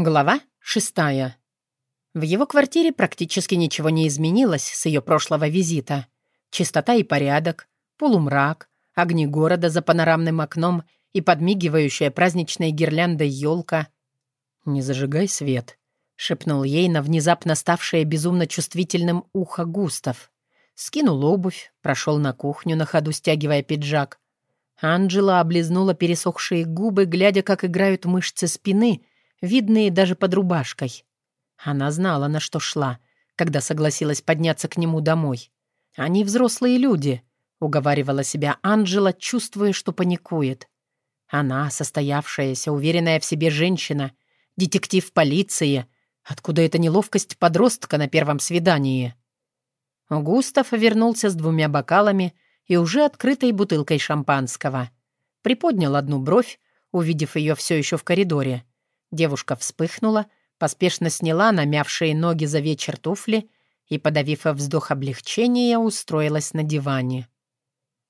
Глава шестая. В его квартире практически ничего не изменилось с ее прошлого визита. Чистота и порядок, полумрак, огни города за панорамным окном и подмигивающая праздничной гирляндой елка. «Не зажигай свет», — шепнул ей на внезапно ставшее безумно чувствительным ухо Густав. Скинул обувь, прошел на кухню, на ходу стягивая пиджак. Анджела облизнула пересохшие губы, глядя, как играют мышцы спины — видные даже под рубашкой. Она знала, на что шла, когда согласилась подняться к нему домой. «Они взрослые люди», — уговаривала себя Анджела, чувствуя, что паникует. Она, состоявшаяся, уверенная в себе женщина, детектив полиции. Откуда эта неловкость подростка на первом свидании? Густав вернулся с двумя бокалами и уже открытой бутылкой шампанского. Приподнял одну бровь, увидев ее все еще в коридоре. Девушка вспыхнула, поспешно сняла намявшие ноги за вечер туфли и, подавив вздох облегчения, устроилась на диване.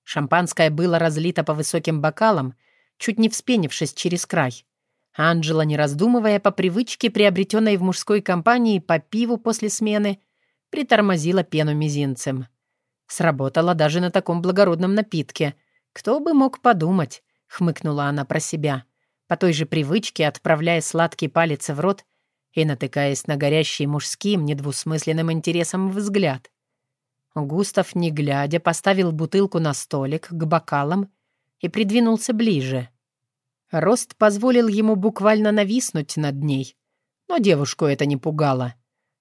Шампанское было разлито по высоким бокалам, чуть не вспенившись через край. Анджела, не раздумывая по привычке, приобретенной в мужской компании по пиву после смены, притормозила пену мизинцем. Сработала даже на таком благородном напитке. Кто бы мог подумать, хмыкнула она про себя по той же привычке отправляя сладкий палец в рот и натыкаясь на горящий мужским недвусмысленным интересом взгляд. Густав, не глядя, поставил бутылку на столик к бокалам и придвинулся ближе. Рост позволил ему буквально нависнуть над ней, но девушку это не пугало.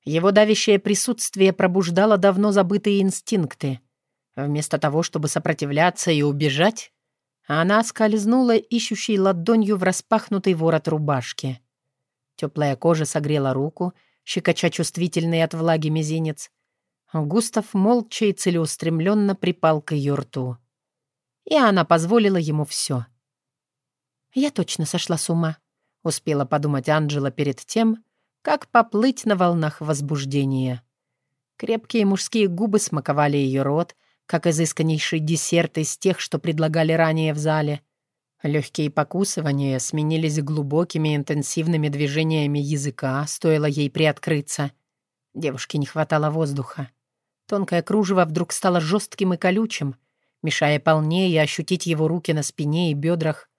Его давящее присутствие пробуждало давно забытые инстинкты. Вместо того, чтобы сопротивляться и убежать, она скользнула ищущей ладонью в распахнутый ворот рубашки. Теплая кожа согрела руку, щекоча чувствительный от влаги мизинец. Густав молча и целеустремленно припал к ее рту. И она позволила ему все. «Я точно сошла с ума», — успела подумать Анджела перед тем, как поплыть на волнах возбуждения. Крепкие мужские губы смаковали ее рот — как изысканнейший десерт из тех, что предлагали ранее в зале. Легкие покусывания сменились глубокими интенсивными движениями языка, стоило ей приоткрыться. Девушке не хватало воздуха. Тонкое кружево вдруг стало жестким и колючим, мешая полнее ощутить его руки на спине и бедрах.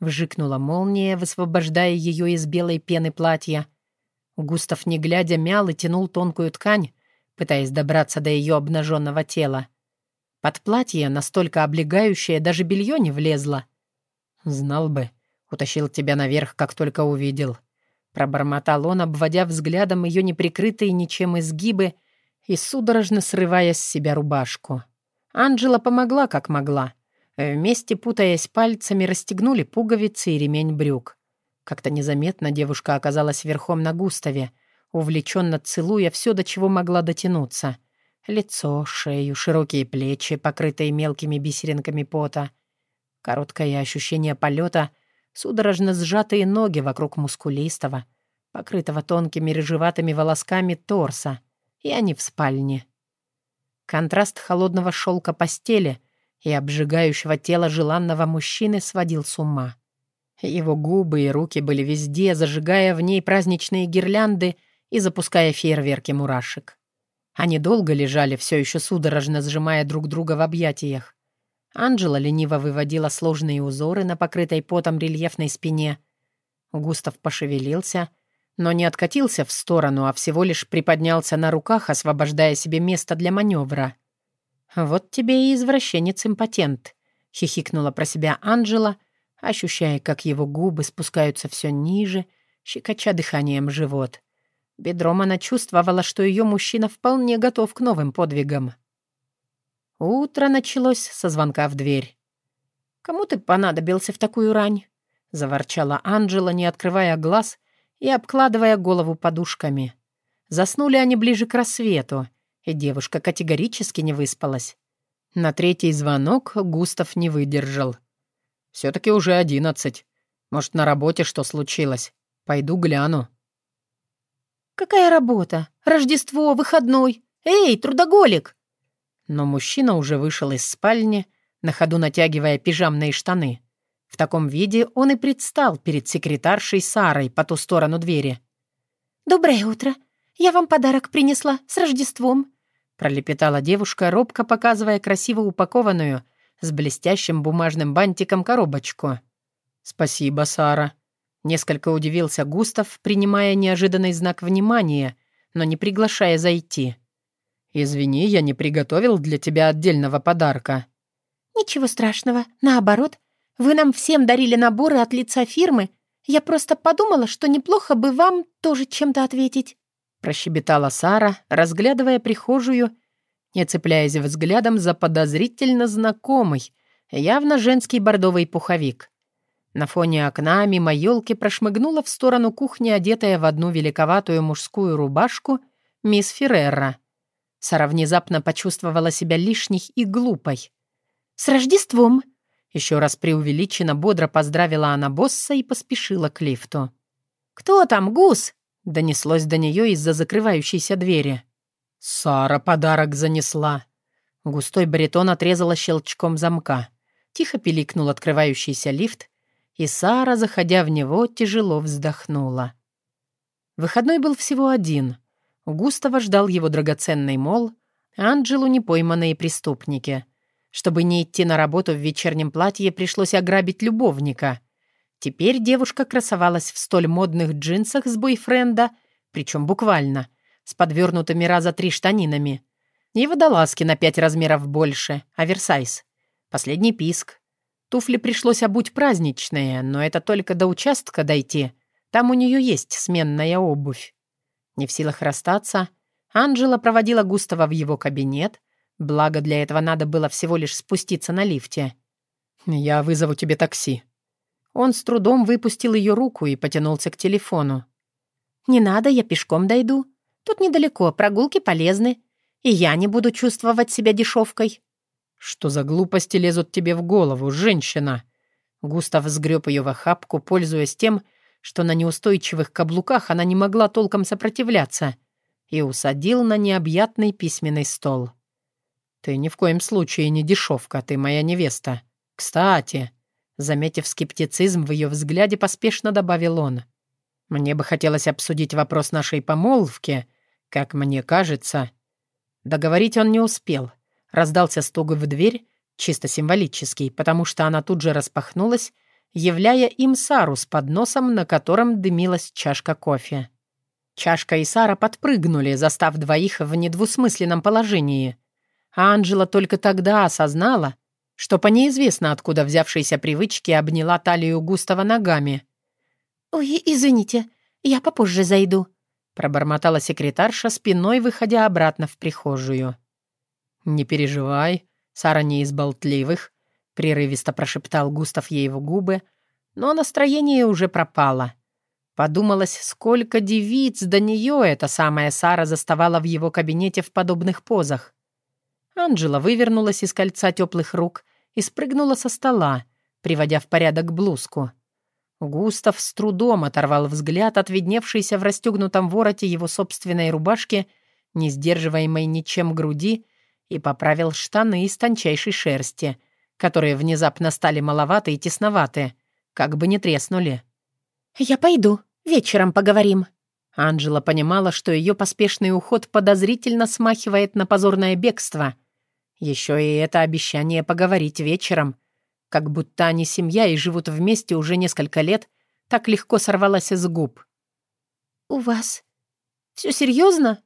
Вжикнула молния, высвобождая ее из белой пены платья. Густав, не глядя, мял и тянул тонкую ткань, пытаясь добраться до ее обнаженного тела. Под платье, настолько облегающее, даже белье не влезло. «Знал бы, утащил тебя наверх, как только увидел». Пробормотал он, обводя взглядом ее неприкрытые ничем изгибы и судорожно срывая с себя рубашку. Анджела помогла, как могла. Вместе, путаясь пальцами, расстегнули пуговицы и ремень брюк. Как-то незаметно девушка оказалась верхом на Густаве, увлеченно целуя все, до чего могла дотянуться — Лицо, шею, широкие плечи, покрытые мелкими бисеринками пота. Короткое ощущение полета, судорожно сжатые ноги вокруг мускулистого, покрытого тонкими рыжеватыми волосками торса, и они в спальне. Контраст холодного шелка постели и обжигающего тела желанного мужчины сводил с ума. Его губы и руки были везде, зажигая в ней праздничные гирлянды и запуская фейерверки мурашек. Они долго лежали, все еще судорожно сжимая друг друга в объятиях. Анджела лениво выводила сложные узоры на покрытой потом рельефной спине. Густав пошевелился, но не откатился в сторону, а всего лишь приподнялся на руках, освобождая себе место для маневра. «Вот тебе и извращенец-импотент», — хихикнула про себя Анджела, ощущая, как его губы спускаются все ниже, щекоча дыханием живот. Бедром она чувствовала, что ее мужчина вполне готов к новым подвигам. Утро началось со звонка в дверь. «Кому ты понадобился в такую рань?» — заворчала Анджела, не открывая глаз и обкладывая голову подушками. Заснули они ближе к рассвету, и девушка категорически не выспалась. На третий звонок Густав не выдержал. «Все-таки уже одиннадцать. Может, на работе что случилось? Пойду гляну». «Какая работа? Рождество, выходной! Эй, трудоголик!» Но мужчина уже вышел из спальни, на ходу натягивая пижамные штаны. В таком виде он и предстал перед секретаршей Сарой по ту сторону двери. «Доброе утро. Я вам подарок принесла с Рождеством», пролепетала девушка, робко показывая красиво упакованную с блестящим бумажным бантиком коробочку. «Спасибо, Сара». Несколько удивился Густав, принимая неожиданный знак внимания, но не приглашая зайти. «Извини, я не приготовил для тебя отдельного подарка». «Ничего страшного. Наоборот, вы нам всем дарили наборы от лица фирмы. Я просто подумала, что неплохо бы вам тоже чем-то ответить». Прощебетала Сара, разглядывая прихожую, не цепляясь взглядом за подозрительно знакомый, явно женский бордовый пуховик. На фоне окна мимо елки прошмыгнула в сторону кухни, одетая в одну великоватую мужскую рубашку, мисс Феррера. Сара внезапно почувствовала себя лишней и глупой. «С Рождеством!» Еще раз преувеличенно бодро поздравила она босса и поспешила к лифту. «Кто там, гус?» — донеслось до нее из-за закрывающейся двери. «Сара подарок занесла». Густой баритон отрезала щелчком замка. Тихо пиликнул открывающийся лифт, и Сара, заходя в него, тяжело вздохнула. Выходной был всего один. У Густава ждал его драгоценный мол, Анджелу непойманные преступники. Чтобы не идти на работу в вечернем платье, пришлось ограбить любовника. Теперь девушка красовалась в столь модных джинсах с бойфренда, причем буквально, с подвернутыми раза три штанинами. И водолазки на пять размеров больше, оверсайз. Последний писк. Туфли пришлось обуть праздничные, но это только до участка дойти. Там у нее есть сменная обувь. Не в силах расстаться, Анжела проводила Густава в его кабинет, благо для этого надо было всего лишь спуститься на лифте. «Я вызову тебе такси». Он с трудом выпустил ее руку и потянулся к телефону. «Не надо, я пешком дойду. Тут недалеко, прогулки полезны, и я не буду чувствовать себя дешевкой». «Что за глупости лезут тебе в голову, женщина?» Густав сгреб ее в охапку, пользуясь тем, что на неустойчивых каблуках она не могла толком сопротивляться, и усадил на необъятный письменный стол. «Ты ни в коем случае не дешевка, ты моя невеста. Кстати...» Заметив скептицизм в ее взгляде, поспешно добавил он. «Мне бы хотелось обсудить вопрос нашей помолвки. Как мне кажется...» Договорить он не успел — Раздался стук в дверь, чисто символический, потому что она тут же распахнулась, являя им Сару с подносом, на котором дымилась чашка кофе. Чашка и Сара подпрыгнули, застав двоих в недвусмысленном положении. А Анжела только тогда осознала, что по неизвестно откуда взявшейся привычке обняла талию Густава ногами. «Ой, извините, я попозже зайду», — пробормотала секретарша, спиной выходя обратно в прихожую. «Не переживай, Сара не из болтливых», — прерывисто прошептал Густав ей в губы, но настроение уже пропало. Подумалось, сколько девиц до нее эта самая Сара заставала в его кабинете в подобных позах. Анжела вывернулась из кольца теплых рук и спрыгнула со стола, приводя в порядок блузку. Густав с трудом оторвал взгляд от видневшейся в расстегнутом вороте его собственной рубашки, не сдерживаемой ничем груди, и поправил штаны из тончайшей шерсти, которые внезапно стали маловаты и тесноваты, как бы не треснули. «Я пойду. Вечером поговорим». Анжела понимала, что ее поспешный уход подозрительно смахивает на позорное бегство. Еще и это обещание поговорить вечером. Как будто они семья и живут вместе уже несколько лет, так легко сорвалась из губ. «У вас все серьезно?» —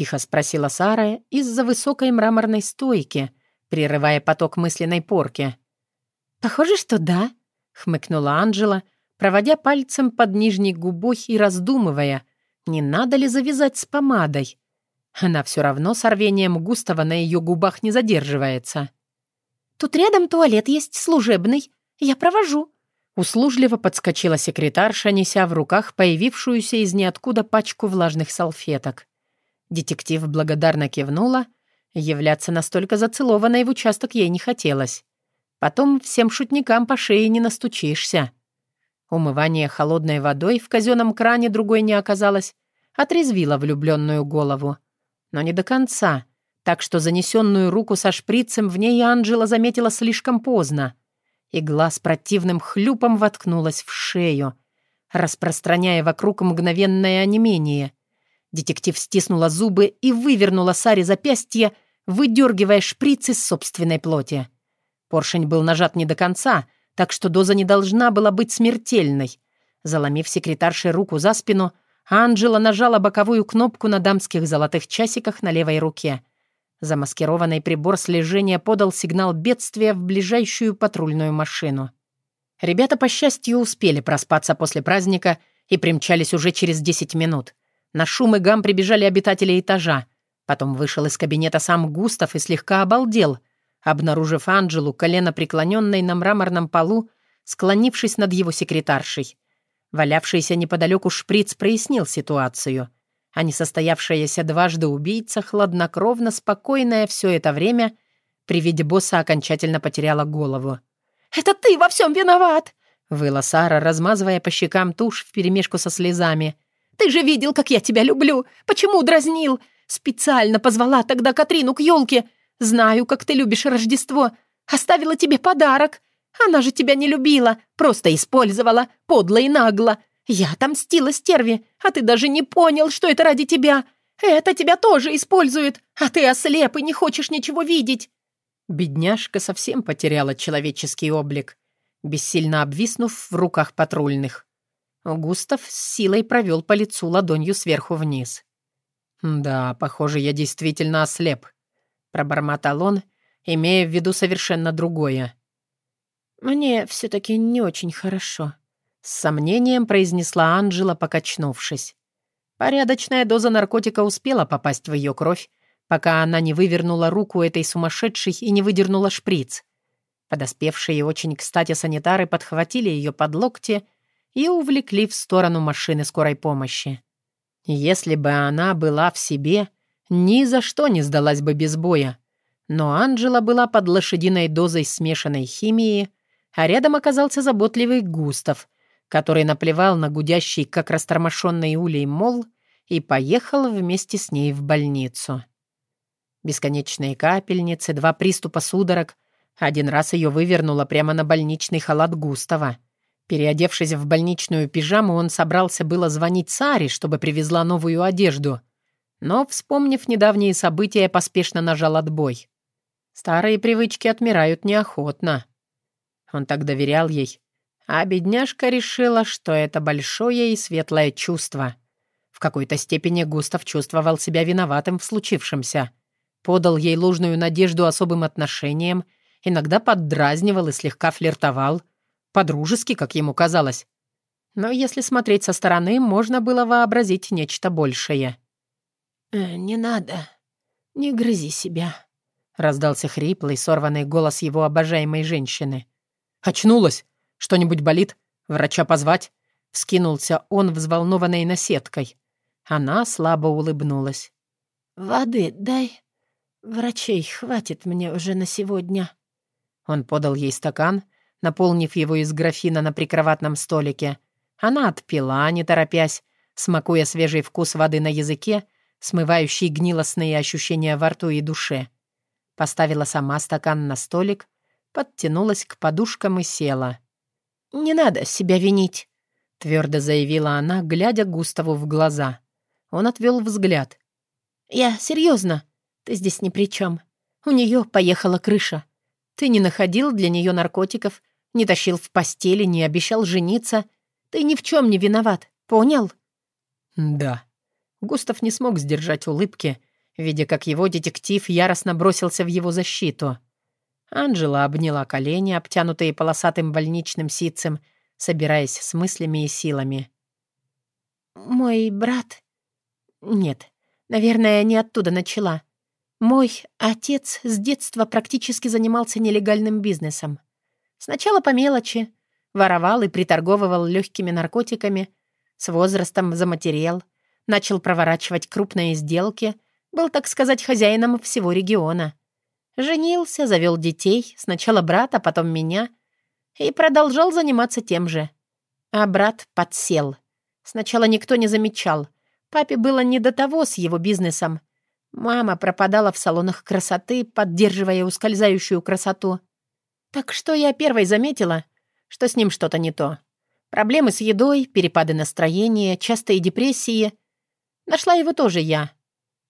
тихо спросила Сара из-за высокой мраморной стойки, прерывая поток мысленной порки. «Похоже, что да», — хмыкнула Анжела, проводя пальцем под нижней губой и раздумывая, не надо ли завязать с помадой. Она все равно с рвением Густава на ее губах не задерживается. «Тут рядом туалет есть служебный. Я провожу», Услужливо подскочила секретарша, неся в руках появившуюся из ниоткуда пачку влажных салфеток. Детектив благодарно кивнула. Являться настолько зацелованной в участок ей не хотелось. Потом всем шутникам по шее не настучишься. Умывание холодной водой в казенном кране другой не оказалось, отрезвило влюбленную голову. Но не до конца, так что занесенную руку со шприцем в ней Анжела заметила слишком поздно. Игла с противным хлюпом воткнулась в шею, распространяя вокруг мгновенное онемение. Детектив стиснула зубы и вывернула Саре запястье, выдергивая шприц из собственной плоти. Поршень был нажат не до конца, так что доза не должна была быть смертельной. Заломив секретаршей руку за спину, Анджела нажала боковую кнопку на дамских золотых часиках на левой руке. Замаскированный прибор слежения подал сигнал бедствия в ближайшую патрульную машину. Ребята, по счастью, успели проспаться после праздника и примчались уже через 10 минут. На шум и гам прибежали обитатели этажа. Потом вышел из кабинета сам Густав и слегка обалдел, обнаружив Анджелу, колено преклоненной на мраморном полу, склонившись над его секретаршей. Валявшийся неподалеку шприц прояснил ситуацию. А несостоявшаяся дважды убийца, хладнокровно спокойная все это время, при виде босса окончательно потеряла голову. «Это ты во всем виноват!» — выла Сара, размазывая по щекам тушь вперемешку со слезами — ты же видел, как я тебя люблю. Почему дразнил? Специально позвала тогда Катрину к елке. Знаю, как ты любишь Рождество. Оставила тебе подарок. Она же тебя не любила, просто использовала, подло и нагло. Я отомстила стерве, а ты даже не понял, что это ради тебя. Это тебя тоже использует, а ты ослеп и не хочешь ничего видеть». Бедняжка совсем потеряла человеческий облик, бессильно обвиснув в руках патрульных. Густав с силой провел по лицу ладонью сверху вниз. «Да, похоже, я действительно ослеп», — пробормотал он, имея в виду совершенно другое. «Мне все-таки не очень хорошо», — с сомнением произнесла Анжела, покачнувшись. Порядочная доза наркотика успела попасть в ее кровь, пока она не вывернула руку этой сумасшедшей и не выдернула шприц. Подоспевшие очень кстати санитары подхватили ее под локти и увлекли в сторону машины скорой помощи. Если бы она была в себе, ни за что не сдалась бы без боя. Но Анджела была под лошадиной дозой смешанной химии, а рядом оказался заботливый Густав, который наплевал на гудящий, как растормошенный улей, мол, и поехал вместе с ней в больницу. Бесконечные капельницы, два приступа судорог. Один раз ее вывернуло прямо на больничный халат Густава — Переодевшись в больничную пижаму, он собрался было звонить Саре, чтобы привезла новую одежду. Но, вспомнив недавние события, поспешно нажал отбой. Старые привычки отмирают неохотно. Он так доверял ей. А бедняжка решила, что это большое и светлое чувство. В какой-то степени Густав чувствовал себя виноватым в случившемся. Подал ей ложную надежду особым отношениям, иногда поддразнивал и слегка флиртовал — по-дружески, как ему казалось. Но если смотреть со стороны, можно было вообразить нечто большее. «Э, «Не надо. Не грызи себя», — раздался хриплый, сорванный голос его обожаемой женщины. «Очнулась? Что-нибудь болит? Врача позвать?» — вскинулся он взволнованной наседкой. Она слабо улыбнулась. «Воды дай. Врачей хватит мне уже на сегодня». Он подал ей стакан, наполнив его из графина на прикроватном столике. Она отпила, не торопясь, смакуя свежий вкус воды на языке, смывающий гнилостные ощущения во рту и душе. Поставила сама стакан на столик, подтянулась к подушкам и села. «Не надо себя винить», — твердо заявила она, глядя Густаву в глаза. Он отвел взгляд. «Я серьезно. Ты здесь ни при чем. У нее поехала крыша. Ты не находил для нее наркотиков не тащил в постели, не обещал жениться. Ты ни в чем не виноват, понял?» «Да». Густав не смог сдержать улыбки, видя, как его детектив яростно бросился в его защиту. Анжела обняла колени, обтянутые полосатым больничным ситцем, собираясь с мыслями и силами. «Мой брат...» «Нет, наверное, не оттуда начала. Мой отец с детства практически занимался нелегальным бизнесом. Сначала по мелочи. Воровал и приторговывал легкими наркотиками. С возрастом заматерел. Начал проворачивать крупные сделки. Был, так сказать, хозяином всего региона. Женился, завел детей. Сначала брата, потом меня. И продолжал заниматься тем же. А брат подсел. Сначала никто не замечал. Папе было не до того с его бизнесом. Мама пропадала в салонах красоты, поддерживая ускользающую красоту. Так что я первой заметила, что с ним что-то не то. Проблемы с едой, перепады настроения, частые депрессии. Нашла его тоже я.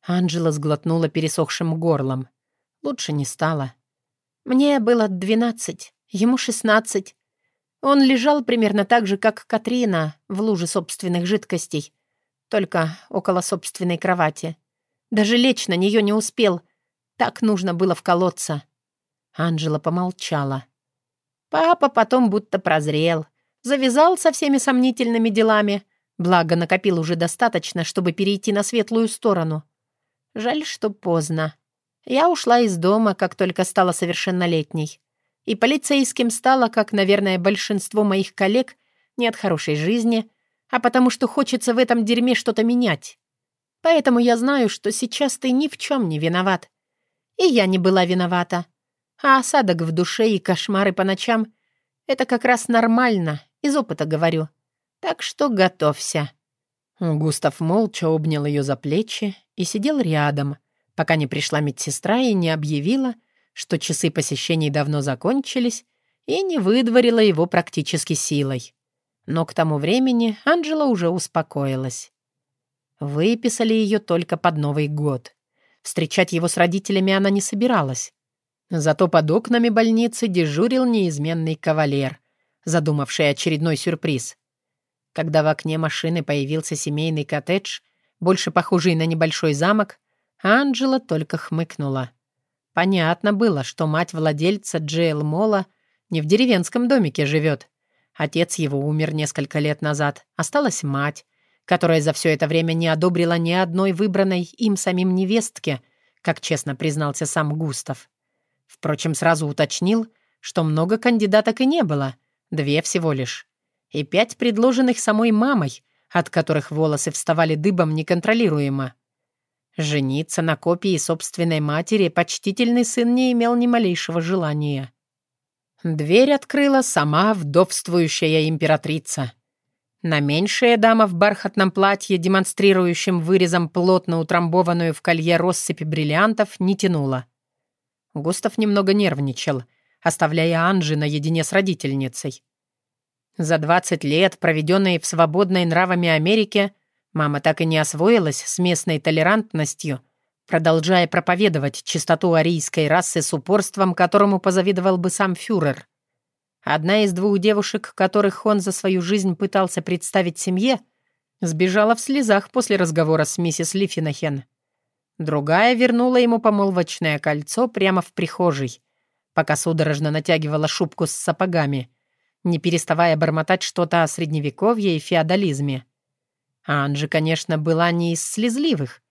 Анжела сглотнула пересохшим горлом. Лучше не стало. Мне было двенадцать, ему шестнадцать. Он лежал примерно так же, как Катрина, в луже собственных жидкостей, только около собственной кровати. Даже лечь на нее не успел. Так нужно было вколоться. Анжела помолчала. Папа потом будто прозрел. Завязал со всеми сомнительными делами. Благо, накопил уже достаточно, чтобы перейти на светлую сторону. Жаль, что поздно. Я ушла из дома, как только стала совершеннолетней. И полицейским стала, как, наверное, большинство моих коллег, не от хорошей жизни, а потому что хочется в этом дерьме что-то менять. Поэтому я знаю, что сейчас ты ни в чем не виноват. И я не была виновата. А осадок в душе и кошмары по ночам — это как раз нормально, из опыта говорю. Так что готовься». Густав молча обнял ее за плечи и сидел рядом, пока не пришла медсестра и не объявила, что часы посещений давно закончились и не выдворила его практически силой. Но к тому времени Анжела уже успокоилась. Выписали ее только под Новый год. Встречать его с родителями она не собиралась. Зато под окнами больницы дежурил неизменный кавалер, задумавший очередной сюрприз. Когда в окне машины появился семейный коттедж, больше похожий на небольшой замок, Анджела только хмыкнула. Понятно было, что мать владельца Джейл Мола не в деревенском домике живет. Отец его умер несколько лет назад. Осталась мать, которая за все это время не одобрила ни одной выбранной им самим невестке, как честно признался сам Густав. Впрочем, сразу уточнил, что много кандидаток и не было, две всего лишь. И пять предложенных самой мамой, от которых волосы вставали дыбом неконтролируемо. Жениться на копии собственной матери почтительный сын не имел ни малейшего желания. Дверь открыла сама вдовствующая императрица. На меньшая дама в бархатном платье, демонстрирующем вырезом плотно утрамбованную в колье россыпи бриллиантов, не тянула. Густав немного нервничал, оставляя Анжи наедине с родительницей. За 20 лет, проведенные в свободной нравами Америке, мама так и не освоилась с местной толерантностью, продолжая проповедовать чистоту арийской расы с упорством, которому позавидовал бы сам фюрер. Одна из двух девушек, которых он за свою жизнь пытался представить семье, сбежала в слезах после разговора с миссис Лиффинахен. Другая вернула ему помолвочное кольцо прямо в прихожей, пока судорожно натягивала шубку с сапогами, не переставая бормотать что-то о средневековье и феодализме. А Анжи, конечно, была не из слезливых.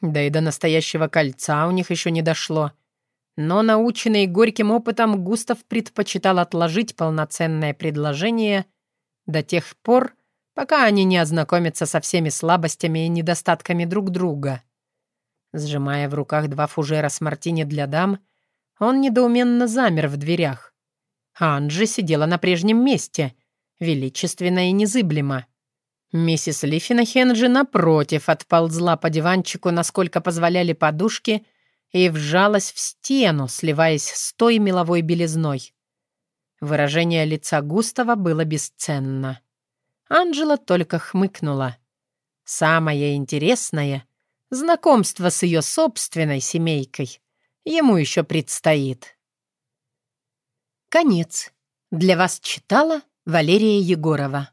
Да и до настоящего кольца у них еще не дошло. Но, наученный горьким опытом, Густав предпочитал отложить полноценное предложение до тех пор, пока они не ознакомятся со всеми слабостями и недостатками друг друга. Сжимая в руках два фужера с мартини для дам, он недоуменно замер в дверях. Анджи сидела на прежнем месте, величественно и незыблемо. Миссис Лиффинахен же, напротив, отползла по диванчику, насколько позволяли подушки, и вжалась в стену, сливаясь с той меловой белизной. Выражение лица Густава было бесценно. Анжела только хмыкнула. Самое интересное Знакомство с ее собственной семейкой ему еще предстоит. Конец. Для вас читала Валерия Егорова.